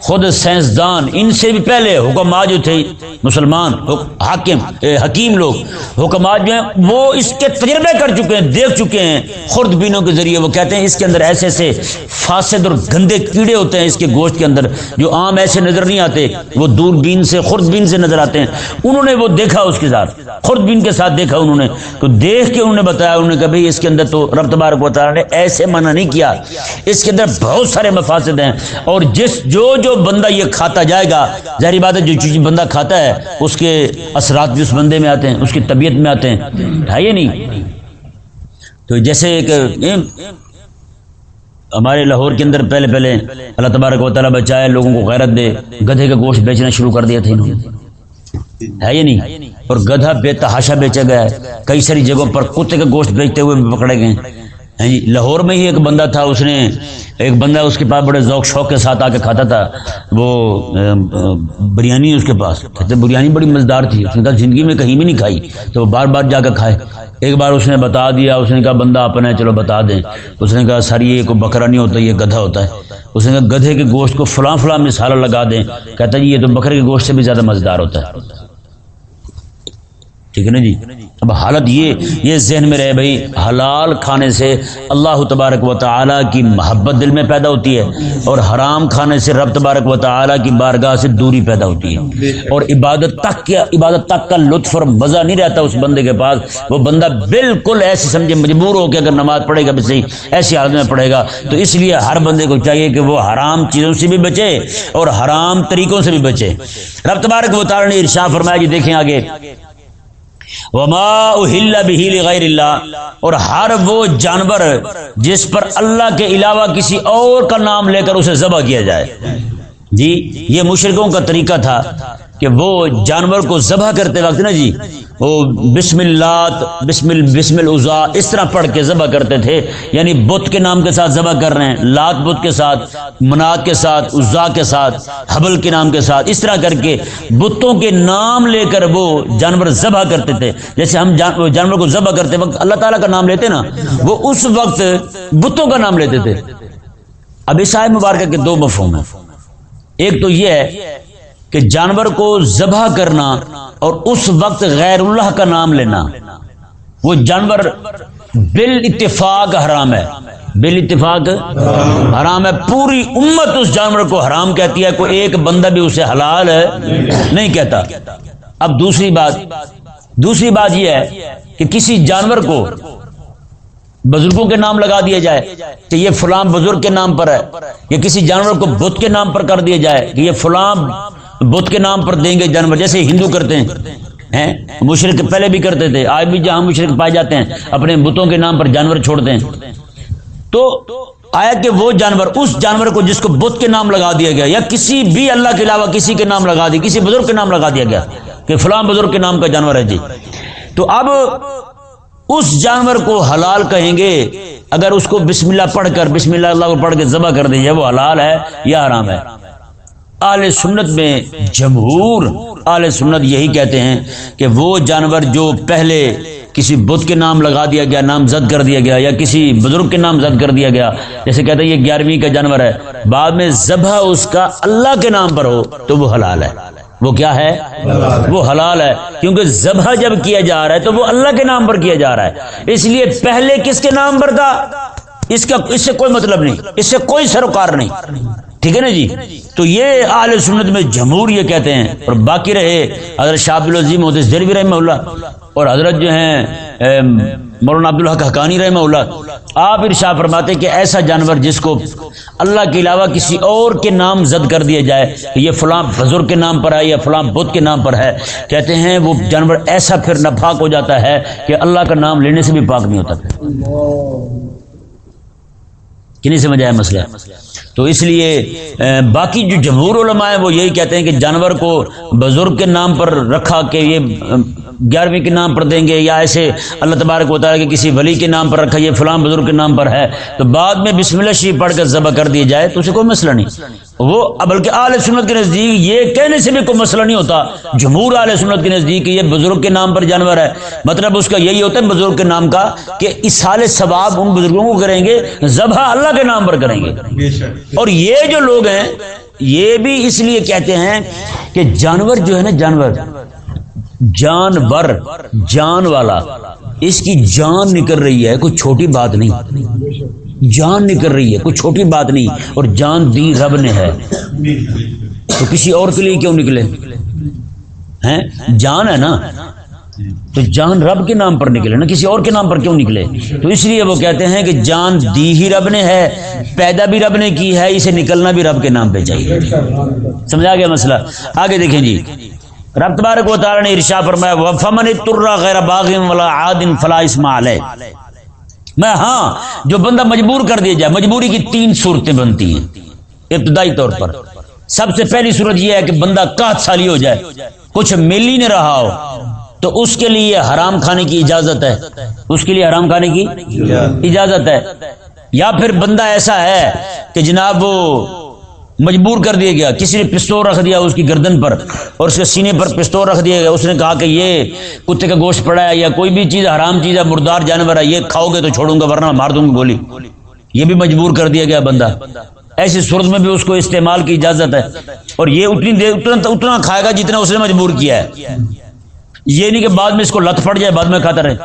خود سائنسدان، ان سے بھی پہلے حکمات جو تھے، مسلمان حاکم حکیم لوگ حکمات جو ہیں، وہ اس کے تجربے کر چکے ہیں، دیکھ چکے ہیں، خرد بینوں کے ذریعے وہ کہتے ہیں، اس کے اندر ایسے ایسے فاسد اور گندے کیڑے ہوتے ہیں، اس کے گوشت کے اندر، جو عام ایسے نظر نہیں آتے، وہ دور بین سے، خرد بین سے نظر آتے ہیں۔ انہوں نے وہ دیکھا اس کے ساتھ، خرد بین کے ساتھ دیکھا انہوں نے، تو دیکھ کے انہوں نے بتایا، انہوں نے کہا، بھائی، اس کے اندر تو رب تبارک و تعالیٰ نے ایسے منع نہیں کیا، اس کے اندر بہت سارے مفاسد ہیں، اور جس، جو جو بندہ یہ کھاتا جائے گا ظاہری بات ہے جو چیز بندہ کھاتا ہے، اس کے اثرات بھی اس بندے میں آتے ہیں، اس کی طبیعت میں آتے ہیں۔ ہے یہ نہیں؟ تو جیسے ایک ہمارے لاہور کے اندر پہلے پہلے اللہ تبارک و تعالیٰ بچائے، لوگوں کو غیرت دے، گدھے کا گوشت بیچنا شروع کر دیا تھا انہوں نے۔ ہے یہ نہیں؟ اور گدھا بے تحاشا بیچا گیا ہے۔ کئی ساری جگہوں پر کتے کا گوشت بیچتے ہوئے پکڑے گئے ہاں جی، لاہور میں ہی ایک بندہ تھا، اس نے ایک بندہ اس کے پاس بڑے ذوق، شوق کے ساتھ آ کے کھاتا تھا۔ وہ بریانی اس کے پاس کہتے بریانی بڑی مزدار تھی۔ اس نے کہا، زندگی میں کہیں بھی نہیں کھائی۔ تو وہ بار بار جا کے کھائے۔ ایک بار اس نے بتا دیا، اس نے کہا، بندہ اپنا ہے، چلو بتا دیں۔ اس نے کہا، سر، یہ کوئی بکرا نہیں ہوتا، یہ گدھا ہوتا ہے۔ اس نے کہا، گدھے کے گوشت کو فلاں فلاں مثالہ لگا دیں۔ کہتا جی یہ تو بکرے کے گوشت سے بھی زیادہ مزدار ہوتا ہے۔ ٹھیک ہے نا جی؟ اب حالت یہ یہ ذہن میں رہے بھائی، حلال کھانے سے اللہ تبارک و تعالیٰ کی محبت دل میں پیدا ہوتی ہے اور حرام کھانے سے رب تبارک و تعالیٰ کی بارگاہ سے دوری پیدا ہوتی ہے۔ اور عبادت تک کیا، عبادت تک کا لطف اور مزہ نہیں رہتا اس بندے کے پاس۔ وہ بندہ بالکل ایسے سمجھے، مجبور ہو کے اگر نماز پڑھے گا بھی صحیح ایسی حالت میں پڑھے گا۔ تو اس لیے ہر بندے کو چاہیے کہ وہ حرام چیزوں سے بھی بچے اور حرام طریقوں سے بھی بچے۔ رب تبارک و تعالیٰ نے ارشا فرمایا جی دیکھیں آگے۔ وما غیر اللہ اور ہر وہ جانور جس پر اللہ کے علاوہ کسی اور کا نام لے کر اسے ذبح کیا جائے۔ جی یہ مشرقوں کا طریقہ تھا۔ کہ وہ جانور کو ذبح کرتے وقت نا جی وہ بسم اللہ، بسم بسم العزا اس طرح پڑھ کے ذبح کرتے تھے۔ یعنی بت کے نام کے ساتھ ذبح کر رہے ہیں، لات بت کے ساتھ، منات کے ساتھ، عزا کے ساتھ، حبل کے نام کے ساتھ، اس طرح کر کے بتوں کے نام لے کر وہ جانور ذبح کرتے تھے۔ جیسے ہم جانور کو ذبح کرتے وقت اللہ تعالیٰ کا نام لیتے نا، وہ اس وقت بتوں کا نام لیتے تھے۔ اب عیسائی مبارکہ کے دو مفہوم ہیں۔ ایک تو یہ ہے کہ جانور کو ذبح کرنا اور اس وقت غیر اللہ کا نام لینا۔ وہ جانور بال اتفاق حرام ہے۔ بال اتفاق حرام ہے۔ پوری امت اس جانور کو حرام کہتی ہے۔ کوئی ایک بندہ بھی اسے حلال ہے، نہیں کہتا۔ اب دوسری بات۔ دوسری بات یہ ہے کہ کسی جانور کو بزرگوں کے نام لگا دیا جائے کہ یہ فلاں بزرگ کے نام پر ہے، یا کسی جانور کو بت کے نام پر کر دیا جائے کہ یہ فلاں بت کے نام پر دیں گے جانور، جیسے ہندو کرتے ہیں مشرق پہلے بھی کرتے تھے، آج بھی جہاں مشرق پائے جاتے ہیں، اپنے بتوں کے نام پر جانور چھوڑتے ہیں۔ تو آیا کہ وہ جانور، اس جانور کو جس کو بت کے نام لگا دیا گیا، یا کسی بھی اللہ کے علاوہ کسی کے نام لگا دیا کسی بزرگ کے نام لگا دیا گیا کہ فلاں بزرگ کے نام کا جانور ہے جی۔ تو اب اس جانور کو حلال کہیں گے، اگر اس کو بسم اللہ پڑھ کر، بسم اللہ اللہ کو پڑھ کے ذبح کر دیجیے وہ حلال ہے یا حرام ہے؟ آل سنت میں جمہور آل سنت یہی کہتے ہیں کہ وہ جانور جو پہلے کسی بدھ کے نام لگا دیا گیا، نام زد کر دیا گیا، یا کسی بزرگ کے نام زد کر دیا گیا، جیسے کہتے ہیں یہ گیارہویں کا جانور ہے، بعد میں ذبح اس کا اللہ کے نام پر ہو تو وہ حلال ہے۔ وہ کیا ہے؟ وہ حلال ہے۔ کیونکہ ذبح جب کیا جا رہا ہے تو وہ اللہ کے نام پر کیا جا رہا ہے۔ اس لیے پہلے کس کے نام پر تھا؟ اس کا، اس سے کوئی مطلب نہیں، اس سے کوئی سروکار نہیں۔ ٹھیک ہے نا جی؟ تو یہ اعلی سنت میں جمہور یہ کہتے ہیں اور باقی رہے حضرت شاہ عبد العظیم محدث دلوی رحمہ اللہ اور حضرت جو ہیں مولانا عبد الحق حقانی رحمہ اللہ۔ آپ ارشا فرماتے کہ ایسا جانور جس کو اللہ کے علاوہ کسی اور کے نام زد کر دیا جائے یہ فلاں بزرگ کے نام پر ہے، یا فلاں بدھ کے نام پر ہے۔ کہتے ہیں وہ جانور ایسا پھر ناپاک ہو جاتا ہے کہ اللہ کا نام لینے سے بھی پاک نہیں ہوتا۔ پھر کہ نہیں سمجھ آیا مسئلہ؟ تو اس لیے باقی جو جمہور علماء ہیں وہ یہی کہتے ہیں کہ جانور کو بزرگ کے نام پر رکھا کہ یہ گیارہویں کے نام پر دیں گے یا ایسے اللہ تبارک ہوتا ہے کہ کسی ولی کے نام پر رکھا یہ فلاں بزرگ کے نام پر ہے تو بعد میں بسم اللہ شریف پڑھ کر ذبح کر دی جائے تو اسے کوئی مسئلہ نہیں۔ وہ بلکہ اعلی سنت کے نزدیک یہ کہنے سے بھی کوئی مسئلہ نہیں ہوتا جمہور اعلی سنت کے نزدیک یہ بزرگ کے نام پر جانور ہے۔ مطلب اس کا یہی ہوتا ہے بزرگ کے نام کا کہ اس سال ثواب ان بزرگوں کو کریں گے ذبح اللہ کے نام پر کریں گے۔ اور یہ جو لوگ ہیں یہ بھی اس لیے کہتے ہیں کہ جانور جو ہے نا جانور جانور، جان والا۔ اس کی جان نکل رہی ہے، کوئی چھوٹی بات نہیں۔ جان نکل رہی ہے، کوئی چھوٹی بات نہیں۔ اور جان دی رب نے ہے۔ تو کسی اور کے لیے کیوں نکلے؟ ہیں؟ جان ہے نا؟ تو جان رب کے نام پر نکلے نا، کسی اور کے نام پر کیوں نکلے؟ تو اس لیے وہ کہتے ہیں کہ جان دی ہی رب نے ہے، پیدا بھی رب نے کی ہے، اسے نکلنا بھی رب کے نام پہ چاہیے۔ سمجھا گیا مسئلہ؟ آگے دیکھیں جی۔ رب تبارک و تعالی نے ارشا فرمایا وفمن تر غیر باغ ولا عاد فلا اسم علیہ میں ہاں جو بندہ مجبور کر دیا جائے مجبوری کی تین صورتیں بنتی ہیں۔ ابتدائی طور پر سب سے پہلی صورت یہ ہے کہ بندہ کاٹ سالی ہو جائے کچھ مل ہی نہیں رہا ہو تو اس کے لیے حرام کھانے کی اجازت ہے۔ اس کے لیے حرام کھانے کی اجازت ہے۔ یا پھر بندہ ایسا ہے کہ جناب وہ مجبور کر دیا گیا۔ کسی نے پستول رکھ دیا اس کی گردن پر اور اس کے سینے پر پستول رکھ دیا گیا۔ اس نے کہا کہ یہ کتے کا گوشت پڑا ہے یا کوئی بھی چیز، حرام چیز ہے، مردار جانور ہے، یہ کھاؤ گے تو چھوڑوں گا، ورنہ مار دوں گا گولی۔ یہ بھی مجبور کر دیا گیا بندہ۔ ایسی صورت میں بھی اس کو استعمال کی اجازت ہے۔ اور یہ اتنی دیر، اتنا اتنا کھائے گا جتنا اس نے مجبور کیا ہے۔ یہ نہیں کہ بعد میں اس کو لت پڑ جائے، بعد میں کھاتا رہے۔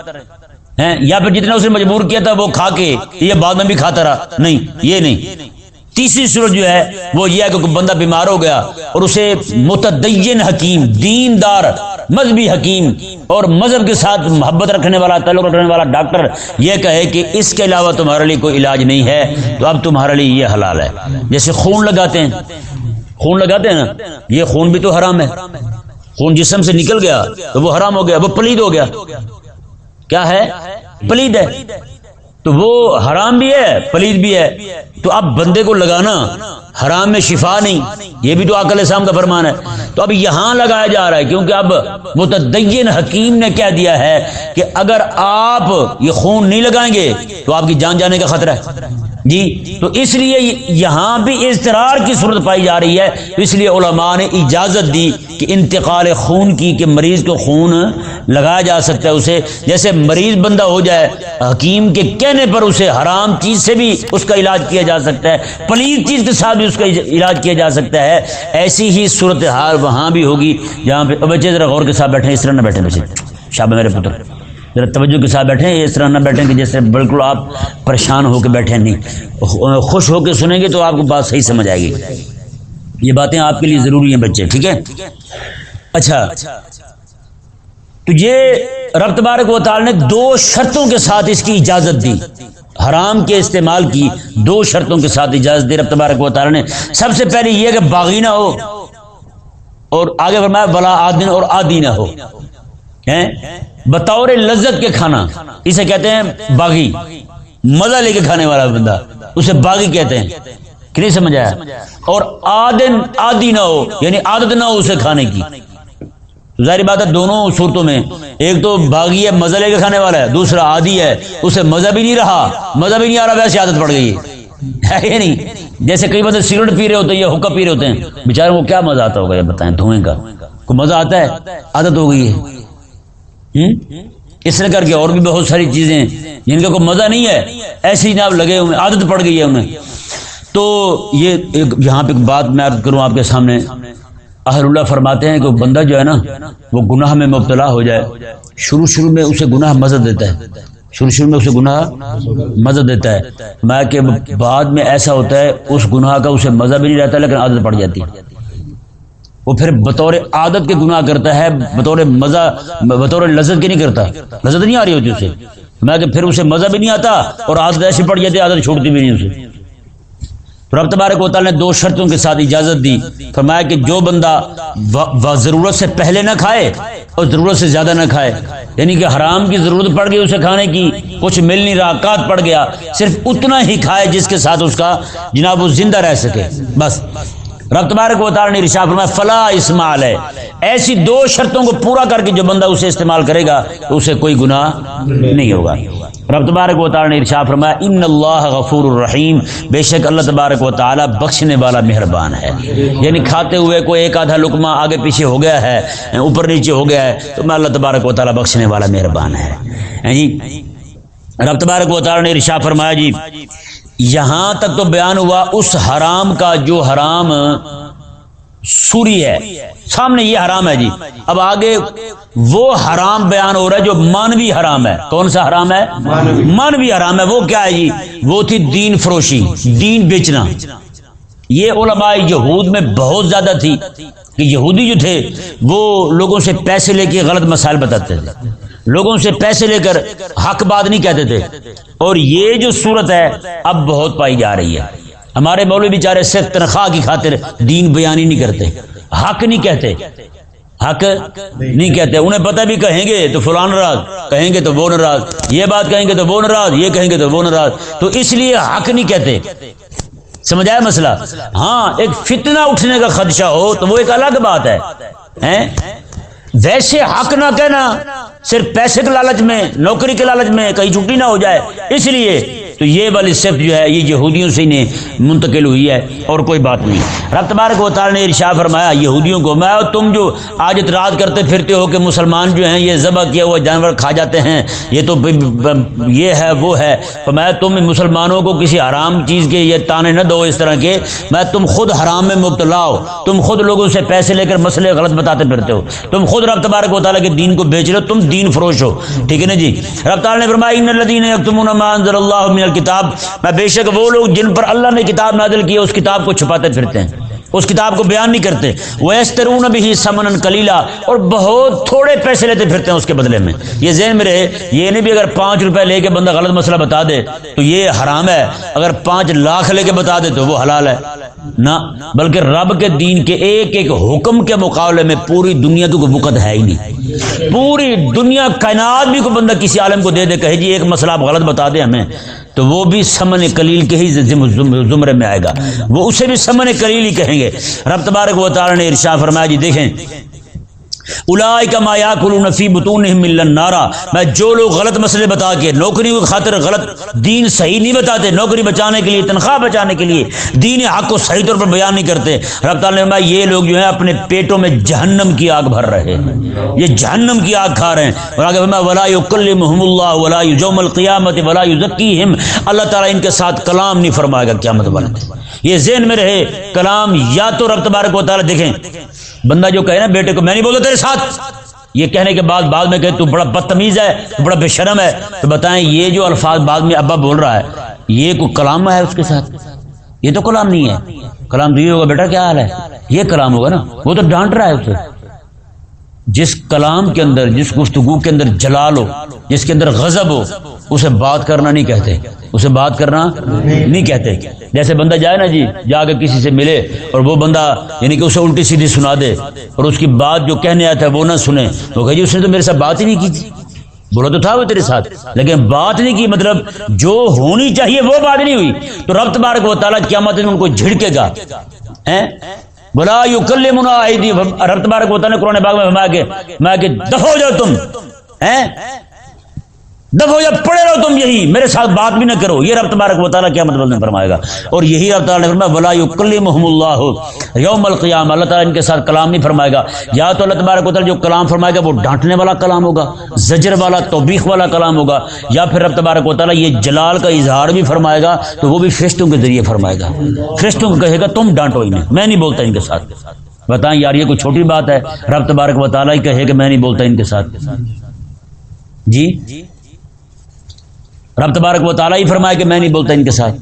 یا پھر جتنا اس نے مجبور کیا تھا وہ کھا کے، یہ بعد میں بھی کھاتا رہا۔ نہیں، یہ نہیں۔ تیسری صورت جو ہے، وہ یہ ہے کہ بندہ بیمار ہو گیا اور اسے متدین حکیم دین دار مذہبی حکیم اور مذہب کے ساتھ محبت رکھنے والا، تعلق رکھنے والا ڈاکٹر یہ کہے کہ اس کے علاوہ تمہارے لیے کوئی علاج نہیں ہے، تو اب تمہارے لیے یہ حلال ہے۔ جیسے خون لگاتے ہیں۔ خون لگاتے ہیں نا؟ یہ خون بھی تو حرام ہے۔ خون جسم سے نکل گیا تو وہ حرام ہو گیا، وہ پلید ہو گیا۔ کیا ہے؟ پلید ہے۔ تو وہ حرام بھی ہے، پلید بھی ہے۔ تو اب بندے کو لگانا حرام میں شفا نہیں۔ یہ بھی تو عقل اسلام کا فرمان ہے۔ تو اب یہاں لگایا جا رہا ہے، کیونکہ اب متدین حکیم نے کہہ دیا ہے کہ اگر آپ یہ خون نہیں لگائیں گے تو آپ کی جان جانے کا خطرہ ہے۔ جی تو اس لیے یہاں بھی اضطرار کی صورت پائی جا رہی ہے۔ اس لیے علماء نے اجازت دی کہ انتقال خون کی، کہ مریض کو خون لگایا جا سکتا ہے، اسے جیسے مریض بندہ ہو جائے، حکیم کے کہنے پر اسے حرام چیز سے بھی اس کا علاج کیا جا سکتا ہے پلیز چیز کے ساتھ بھی اس کا علاج کیا جا سکتا ہے۔ ایسی ہی صورت حال وہاں بھی ہوگی، جہاں پہ بچے ذرا غور کے ساتھ بیٹھے اس طرح نہ بیٹھے بچے شاب میرے پتر۔ ذرا توجہ کے ساتھ بیٹھیں، اس طرح نہ بیٹھیں کہ جیسے بالکل آپ پریشان ہو کے بیٹھے نہیں، خوش ہو کے سنیں گے تو آپ کو بات صحیح سمجھ آئے گی۔ یہ باتیں آپ کے لیے ضروری ہیں بچے، ٹھیک ہے؟ اچھا۔ تو یہ رب تبارک و تعالی نے دو شرطوں کے ساتھ اس کی اجازت دی۔ حرام کے استعمال کی دو شرطوں کے ساتھ اجازت دی رب تبارک و تعالی نے۔ سب سے پہلے یہ کہ باغی نہ ہو۔ اور آگے فرمایا بلا آدین اور آدی نہ ہو بطور لذت کے کھانا۔ اسے کہتے ہیں باغی۔ مزہ لے کے کھانے والا بندہ۔ اسے باغی کہتے ہیں۔ کہ نہیں سمجھ آیا؟ اور آدن آدی نہ ہو یعنی عادت نہ ہو اسے کھانے کی۔ ظاہری بات ہے، دونوں صورتوں میں۔ ایک تو باغی ہے، مزہ لے کے کھانے والا ہے، دوسرا آدی ہے۔ اسے مزہ بھی نہیں رہا، مزہ بھی نہیں آ رہا، ویسے عادت پڑ گئی ہے نہیں? جیسے کئی بندے سگریٹ پی رہے ہوتے ہیں یا حکا پی رہے ہوتے ہیں بےچارے کو کیا مزہ آتا ہوگا یہ بتائیں؟ دھوئیں کا کوئی مزہ آتا ہے؟ عادت ہو گئی ہے۔ اس نے کر کے اور بھی بہت ساری چیزیں جن کا کوئی مزہ نہیں ہے۔ ایسی جناب لگے ہوئے عادت پڑ گئی ہے انہیں۔ تو یہ ایک یہاں پہ بات میں عرض کروں آپ کے سامنے۔ اہل اللہ فرماتے ہیں کہ بندہ جو ہے نا، وہ گناہ میں مبتلا ہو جائے، شروع شروع میں اسے گناہ مزہ دیتا ہے۔ شروع شروع میں اسے گناہ مزہ دیتا ہے۔ میں کہ بعد میں ایسا ہوتا ہے، اس گناہ کا اسے مزہ بھی نہیں رہتا، لیکن عادت پڑ جاتی۔ وہ پھر بطور عادت کے گناہ کرتا ہے، بطور مزہ، بطور لذت کے نہیں کرتا۔ لذت نہیں آ رہی ہوتی اسے۔ میں کہ پھر اسے مزہ بھی نہیں آتا اور عادت ایسی پڑ جاتی عادت چھوڑتی بھی نہیں اسے۔ رب تبارک و تعالیٰ نے دو شرطوں کے ساتھ اجازت دی۔ فرمایا کہ جو بندہ ضرورت سے پہلے نہ کھائے اور ضرورت سے زیادہ نہ کھائے۔ یعنی کہ حرام کی ضرورت پڑ گئی اسے کھانے کی، کچھ مل نہیں رہا، کات پڑ گیا۔ صرف اتنا ہی کھائے جس کے ساتھ اس کا جناب وہ زندہ رہ سکے۔ بس۔ رب تبارک و تعالیٰ نے رشا فرمایا، فلا اسمال ہے۔ ایسی دو شرطوں کو پورا کر کے جو بندہ اسے استعمال کرے گا، تو اسے کوئی گناہ نہیں ہوگا۔ رب تبارک و تعالیٰ نے ارشا فرمایا، ان اللہ غفور الرحیم۔ بے شک اللہ تبارک و تعالیٰ بخشنے والا مہربان ہے۔ یعنی کھاتے ہوئے کوئی ایک آدھا لکما آگے پیچھے ہو گیا ہے، اوپر نیچے ہو گیا ہے، تو میں اللہ تبارک و تعالیٰ بخشنے والا مہربان ہے۔ جی رب تبارک و تعالیٰ نے ارشا فرمایا جی یہاں تک تو بیان ہوا اس حرام کا جو حرام سوری ہے۔ سامنے یہ حرام ہے جی۔ اب آگے وہ حرام بیان ہو رہا ہے جو مانوی حرام ہے۔ کون سا حرام ہے؟ مانوی۔ حرام ہے۔ وہ کیا ہے جی؟ وہ تھی دین فروشی دین بیچنا۔ یہ علماء یہود میں بہت زیادہ تھی۔ کہ یہودی جو تھے وہ لوگوں سے پیسے لے کے غلط مسائل بتاتے تھے۔ لوگوں سے پیسے لے کر حق بات نہیں کہتے تھے۔ اور یہ جو صورت ہے، اب بہت پائی جا رہی ہے۔ ہمارے مولوی بیچارے صرف تنخواہ کی خاطر دین بیانی نہیں کرتے۔ حق نہیں کہتے۔ حق نہیں کہتے۔ انہیں پتہ بھی کہیں گے تو فلان ناراض، کہیں گے تو وہ ناراض۔ یہ بات کہیں گے تو وہ ناراض، یہ کہیں گے تو وہ ناراض۔ تو اس لیے حق نہیں کہتے۔ سمجھ آیا مسئلہ؟ ہاں ایک فتنہ اٹھنے کا خدشہ ہو تو وہ ایک الگ بات ہے۔ ویسے حق نہ کہنا، صرف پیسے کے لالچ میں، نوکری کے لالچ میں کہیں چھٹی نہ ہو جائے۔ اس لیے تو یہ والی صفت جو ہے، یہ یہودیوں سے منتقل ہوئی ہے اور کوئی بات نہیں۔ رب تبارک و تعالی نے ارشا فرمایا، یہودیوں کو، میں تم جو آج اطراع کرتے پھرتے ہو کہ مسلمان جو ہیں، یہ ذبح کیا ہوا جانور کھا جاتے ہیں، یہ تو یہ ہے، وہ ہے۔ تو میں تم مسلمانوں کو کسی حرام چیز کے یہ تانے نہ دو اس طرح کے۔ میں، تم خود حرام میں مبتلا ہو۔ تم خود لوگوں سے پیسے لے کر مسئلے غلط بتاتے پھرتے ہو۔ تم خود رب تبارک و تعالیٰ کے دین کو بیچ رہے ہو، تم دین فروش ہو۔ ٹھیک ہے نا جی؟ رب تعالیٰ نے فرمایا اللہ کتاب، میں بے شک وہ لوگ جن پر اللہ نے کتاب نازل کی اس کتاب کو چھپاتے پھرتے ہیں۔ اس کتاب کو بیان نہیں کرتے۔ وہ ایسترون بھی سمن کلیلا اور بہت تھوڑے پیسے لیتے پھرتے ہیں اس کے بدلے میں۔ یہ ذہن میں رہے، یہ نہیں بھی اگر پانچ روپے لے کے بندہ غلط مسئلہ بتا دے، تو یہ حرام ہے۔ اگر پانچ لاکھ لے کے بتا دے، تو وہ حلال ہے۔ نہ، بلکہ رب کے دین کے ایک ایک حکم کے مقابلے میں پوری دنیا تو کوئی وقت ہے ہی نہیں۔ پوری دنیا کائنات بھی کو بندہ کسی عالم کو دے دے، کہے جی ایک مسئلہ آپ غلط بتا دیں ہمیں۔ تو وہ بھی سمن کلیل کے ہی زمرے میں آئے گا۔ وہ اسے بھی سمن کلیل ہی کہیں گے۔ رب تبارک و تعالی نے ارشا فرمایا جی دیکھیں فی بتون نارا میں جو لوگ غلط مسئلے بتا کے نوکری کی خاطر غلط دین صحیح نہیں بتاتے نوکری بچانے کے لیے، تنخواہ بچانے کے لیے دین حق کو صحیح طور پر بیان نہیں کرتے۔ رب تعالیٰ نے یہ لوگ جو ہیں اپنے پیٹوں میں جہنم کی آگ بھر رہے ہیں۔ یہ جہنم کی آگ کھا رہے ہیں۔ اور آگے ولا کلحم اللہ ولا جوم القیامت ولا ذکیم اللہ تعالیٰ ان کے ساتھ کلام نہیں فرمائے گا، قیامت والے۔ یہ ذہن میں رہے، کلام یا تو رب تبارک و تعالیٰ دیکھیں۔ بندہ جو کہے نا، بیٹے کو میں نہیں بولتا تیرے ساتھ. یہ کہنے کے بعد بعد میں کہ تو بڑا بدتمیز ہے، تو بڑا بے شرم ہے. تو بتائیں، یہ جو الفاظ بعد میں ابا بول رہا ہے، یہ کوئی کلام ہے اس کے ساتھ؟ یہ تو کلام نہیں ہے. کلام تو یہ ہوگا، بیٹا، کیا حال ہے؟ یہ کلام ہوگا نا. وہ تو ڈانٹ رہا ہے اسے. جس کلام کے اندر، جس گفتگو کے اندر جلال ہو، جس کے اندر غضب ہو، اسے بات کرنا نہیں کہتے. اسے بات کرنا نہیں کہتے۔ جیسے بندہ جائے نا جی جا کے کسی سے ملے اور وہ بندہ یعنی کہ اسے الٹی سیدھی سنا دے اور اس کی بات جو کہنے آتا ہے وہ نہ سنے۔ تو کہ جی اس نے تو میرے ساتھ بات ہی نہیں کی تھی۔ بولا تو تھا وہ تیرے ساتھ، لیکن بات نہیں کی۔ مطلب جو ہونی چاہیے وہ بات نہیں ہوئی۔ تو رب تبارک و تعالیٰ کیا مت ان کو جھڑکے گا۔ بلا یو کل منا رب تبارک و تعالیٰ نے قرآن باغ میں میں کہ دفو جاؤ تم۔ دفو یا پڑے رہو تم یہی، میرے ساتھ بات بھی نہ کرو۔ یہ رب تبارک و تعالیٰ کیا مطلب فرمائے گا۔ اور یہی رب تعالیٰ نے فرمایا، ولا یکلمہم اللہ یوم القیام اللہ تعالیٰ ان کے ساتھ کلام نہیں فرمائے گا۔ یا تو اللہ تبارک و تعالیٰ جو کلام فرمائے گا، وہ ڈانٹنے والا کلام ہوگا، زجر والا، توبیخ والا کلام ہوگا۔ یا پھر رب تبارک و تعالیٰ یہ جلال کا اظہار بھی فرمائے گا، تو وہ بھی فرشتوں کے ذریعے فرمائے گا۔ فرشتوں کو کہے گا، تم ڈانٹو انہیں، میں نہیں بولتا ان کے ساتھ۔ بتائیں یار، یہ کوئی چھوٹی بات ہے؟ رب تبارک و تعالیٰ ہی کہے کہ میں نہیں بولتا ان کے ساتھ۔ جی؟ رب تبارک و تعالیٰ ہی فرمایا کہ میں نہیں بولتا ان کے ساتھ۔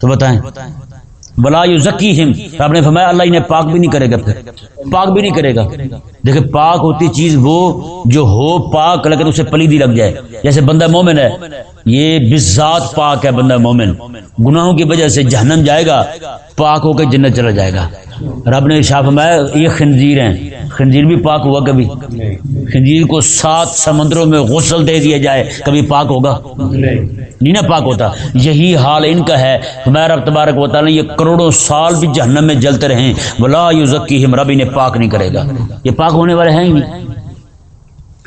تو بتائیں۔ بلا یو ذکی ہم رب نے فرمایا اللہ انہیں پاک بھی نہیں کرے گا پھر۔ پاک بھی نہیں کرے گا۔ دیکھیں، پاک ہوتی چیز وہ جو ہو پاک لیکن اسے پلیدی لگ جائے۔ جیسے بندہ مومن ہے، یہ بذات پاک ہے بندہ مومن۔ گناہوں کی وجہ سے جہنم جائے گا، پاک ہو کے جنت چلا جائے گا۔ رب نے شاہ فرمایا، یہ خنزیر ہیں۔ خنزیر بھی پاک ہوا کبھی؟ خنزیر کو سات سمندروں میں غسل دے دیا جائے، کبھی پاک ہوگا؟ نہیں نا پاک ہوتا۔ یہی حال ان کا ہے۔ ہمارا تبارک و یہ کروڑوں سال بھی جہنم میں جلتے رہیں۔ ولا ہم رب انہیں پاک نہیں کرے گا۔ یہ پاک ہونے والے ہیں ہی نہیں۔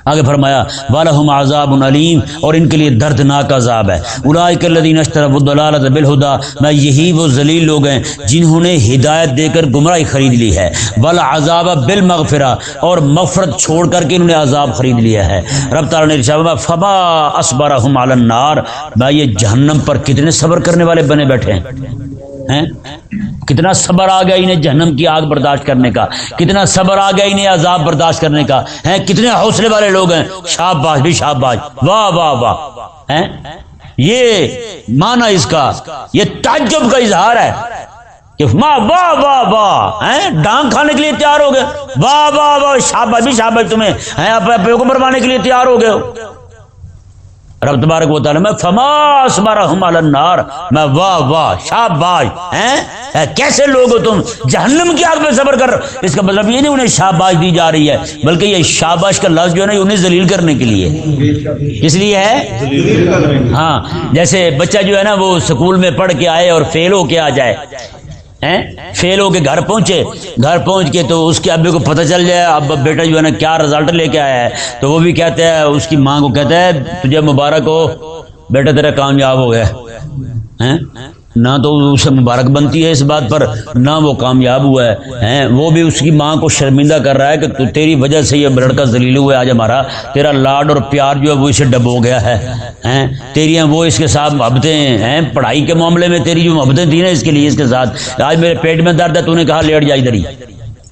آگے فرمایا بالحم عذاب علیم اور ان کے لیے دردناک عذاب ہے۔ اولئک الذین اشتروا الضلالۃ بالهدى میں یہی وہ ذلیل لوگ ہیں جنہوں نے ہدایت دے کر گمراہی خرید لی ہے۔ بل عذاب بالمغفرہ اور مغفرت چھوڑ کر کے انہوں نے عذاب خرید لیا ہے۔ رب تعالی نے ارشاد فرمایا، فما علی النار، میں یہ جہنم پر کتنے صبر کرنے والے بنے بیٹھے ہیں۔ کتنا صبر آ گیا انہیں جہنم کی آگ برداشت کرنے کا؟ کتنا صبر آ گیا انہیں عذاب برداشت کرنے کا؟ ہیں؟ کتنے حوصلے والے لوگ ہیں؟ شاباش بھی شاباش۔ واہ واہ واہ۔ یہ مانا اس کا، یہ تعجب کا اظہار ہے کہ ماں واہ واہ واہ۔ ہیں؟ ڈانگ کھانے کے لیے تیار ہو گئے۔ واہ واہ واہ۔ شاباش بھی شاباش تمہیں، ہیں؟ اپنے کو مروانے کے لیے تیار ہو گئے ہو۔ رب تبارک و تعالی میں، فما اسبرہم النار۔ میں، واہ واہ، شاباش، ہیں؟ کیسے لوگ ہو تم؟ جہنم کی آگ پہ صبر کر۔ اس کا مطلب یہ نہیں انہیں شاباش دی جا رہی ہے، بلکہ یہ شاباش کا لفظ جو ہے نا انہیں ذلیل کرنے کے لیے۔ اس لیے ہے؟ ہاں جیسے بچہ جو ہے نا، وہ سکول میں پڑھ کے آئے اور فیل ہو کے آ جائے۔ فیل ہو کے گھر پہنچے۔ گھر پہنچ کے تو اس کے ابے کو پتہ چل جائے، اب بیٹا جو ہے نا، کیا رزلٹ لے کے آیا ہے۔ تو وہ بھی کہتے ہیں، اس کی ماں کو کہتا ہے تجھے مبارک ہو، بیٹا تیرا کامیاب ہو گیا۔ نہ تو اسے مبارک بنتی ہے اس بات پر، نہ وہ کامیاب ہوا ہے وہ بھی اس کی ماں کو شرمندہ کر رہا ہے کہ تو تیری وجہ سے یہ لڑکا ذلیل ہوا ہے آج ہمارا، تیرا لاڈ اور پیار جو ہے وہ اسے ڈب ہو گیا ہے تیری وہ اس کے ساتھ محبتیں ہیں، پڑھائی کے معاملے میں تیری جو محبتیں تھیں نا اس کے لیے، اس کے ساتھ، آج میرے پیٹ میں درد ہے، تو نے کہا لیٹ جا ادھر ہی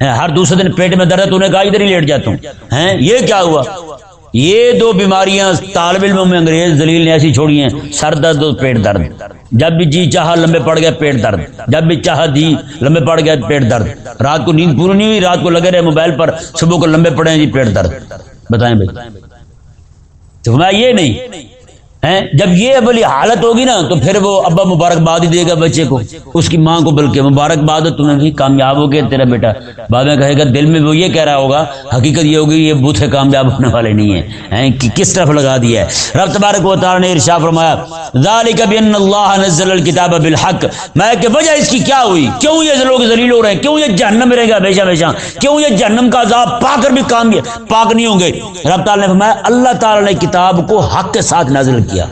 ہر دوسرے دن پیٹ میں درد ہے، تو نے کہا ادھر ہی لیٹ جاتا ہوں یہ کیا ہوا؟ یہ دو بیماریاں طالب علموں میں انگریز دلیل نے ایسی چھوڑی ہیں، سر درد اور پیٹ درد۔ جب بھی جی چاہا لمبے پڑ گئے پیٹ درد، جب بھی چاہا جی لمبے پڑ گئے پیٹ درد۔ رات کو نیند پوری نہیں ہوئی، رات کو لگے رہے موبائل پر، صبح کو لمبے پڑے ہیں جی پیٹ درد۔ بتائیں بھائی۔ تو میں یہ نہیں جب یہ بلی حالت ہوگی نا، تو پھر وہ ابا مبارکباد ہی دے گا بچے کو۔ اس کی ماں کو بلکہ مبارکباد تمہیں بھی کامیاب ہو گیا، تیرا بیٹا۔ بعد میں کہے گا، دل میں وہ یہ کہہ رہا ہوگا، حقیقت یہ ہوگی، یہ بوتھے کامیاب ہونے والے نہیں ہیں۔ کہ کس طرف لگا دیا ہے؟ رب تبارک و تعالی نے ارشاد فرمایا، ذالک بان اللہ نزل الکتاب بالحق۔ میں کہ وجہ اس کی کیا ہوئی؟ کیوں یہ لوگ ذلیل ہو رہے ہیں؟ کیوں یہ جہنم میں رہے گا ہمیشہ ہمیشہ کیوں یہ جہنم کا عذاب پا کر بھی کام پاک نہیں ہوں گے؟ رب تعالی نے فرمایا، اللہ تعالی نے کتاب کو حق کے ساتھ نازل کیا۔ کیا۔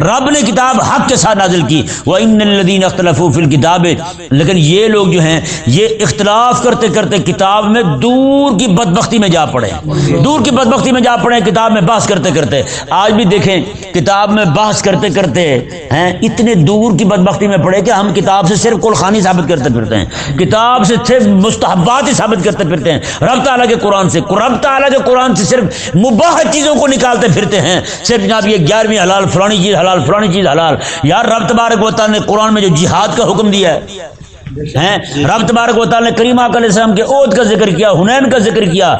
رب نے کتاب حق کے ساتھ نازل کی۔ وہ ان الدین اختلاف کتاب لیکن یہ لوگ جو ہیں، یہ اختلاف کرتے کرتے کتاب میں دور کی بدبختی میں جا پڑے دور کی بدبختی میں جا پڑے کتاب میں بحث کرتے کرتے۔ آج بھی دیکھیں، کتاب میں بحث کرتے کرتے ہیں، اتنے دور کی بدبختی میں پڑے کہ ہم کتاب سے صرف کل خانی ثابت کرتے پھرتے ہیں۔ کتاب سے صرف مستحبات ہی ثابت کرتے پھرتے ہیں۔ رب تعالیٰ کے قرآن سے، رب تعالیٰ کے قرآن سے صرف مباح چیزوں کو نکالتے پھرتے ہیں۔ صرف جناب یہ گیارہ گیارہویں حلال فلانی چیز، حلال فلانی چیز، حلال۔ یار، رب تبارک و تعالی نے قرآن میں جو جہاد کا حکم دیا ہے رب تبارک و تعالی نے کریم علیہ السلام کے عہد کا ذکر کیا ہنین کا ذکر کیا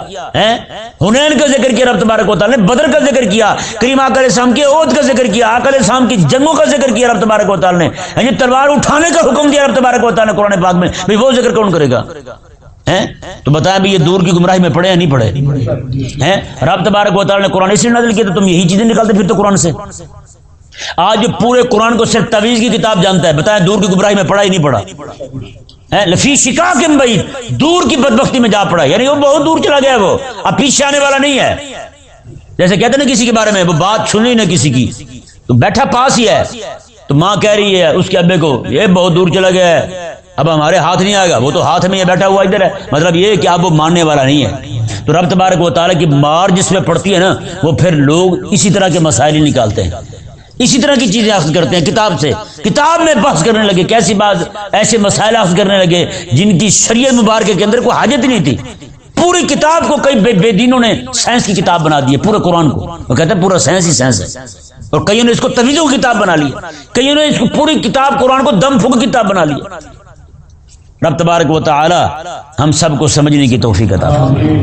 ہنین کا ذکر کیا، رب تبارک و تعالی نے بدر کا ذکر کیا، کریم علیہ السلام کے عہد کا ذکر کیا، آقا علیہ السلام کی جنگوں کا ذکر کیا، رب تبارک و تعالی نے۔ یعنی تلوار اٹھانے کا حکم دیا، رب تبارک و تعالی نے قرآن پاک میں، بھئی وہ ذکر کون کرے گا؟ تو بتایا بھی یہ دور کی گمراہی میں پڑھے یا نہیں پڑھے رب تبارک و تعالی نے قرآن اس لیے نازل کیا تو تم یہی چیزیں نکالتے پھر تو قرآن سے۔ آج پورے قرآن کو صرف تویز کی کتاب جانتا ہے، بتایا دور کی گبراہی میں پڑھا ہی نہیں پڑھا لفی شکا کے بھائی دور کی بدبختی میں جا پڑا۔ یعنی وہ بہت دور چلا گیا وہ، اب پیچھے آنے والا نہیں ہے۔ جیسے کہتے نا کسی کے بارے میں، وہ بات سن لی نہ کسی کی۔ تو بیٹھا پاس ہی ہے۔ تو ماں کہہ رہی ہے اس کے ابے کو، یہ بہت دور چلا گیا ہے۔ اب ہمارے ہاتھ نہیں آئے گا وہ تو ہاتھ میں یہ بیٹھا ہوا ادھر ہے۔ مطلب یہ کہ اب وہ ماننے والا نہیں ہے۔ تو رب تبارک و تعالیٰ کی مار جس میں پڑتی ہے نا وہ پھر لوگ اسی طرح کے مسائل ہی نکالتے ہیں۔ اسی طرح کی چیزیں حاصل کرتے ہیں کتاب سے۔ کتاب میں بحث کرنے لگے کیسی بات ایسے مسائل حاصل کرنے لگے جن کی شریعت مبارکہ کے اندر کوئی حاجت نہیں تھی۔ پوری کتاب کو کئی بے, بے دینوں نے سائنس کی کتاب بنا دی ہے پورے قرآن کو۔ وہ کہتے ہیں پورا سائنس ہی سائنس ہے۔ اور کئیوں نے اس کو تفیزوں کی کتاب بنا لیا کئیوں نے اس کو پوری کتاب قرآن کو دم پھک کتاب بنا لیا رب تبارک و تعالی ہم سب کو سمجھنے کی توفیق عطا فرمائے۔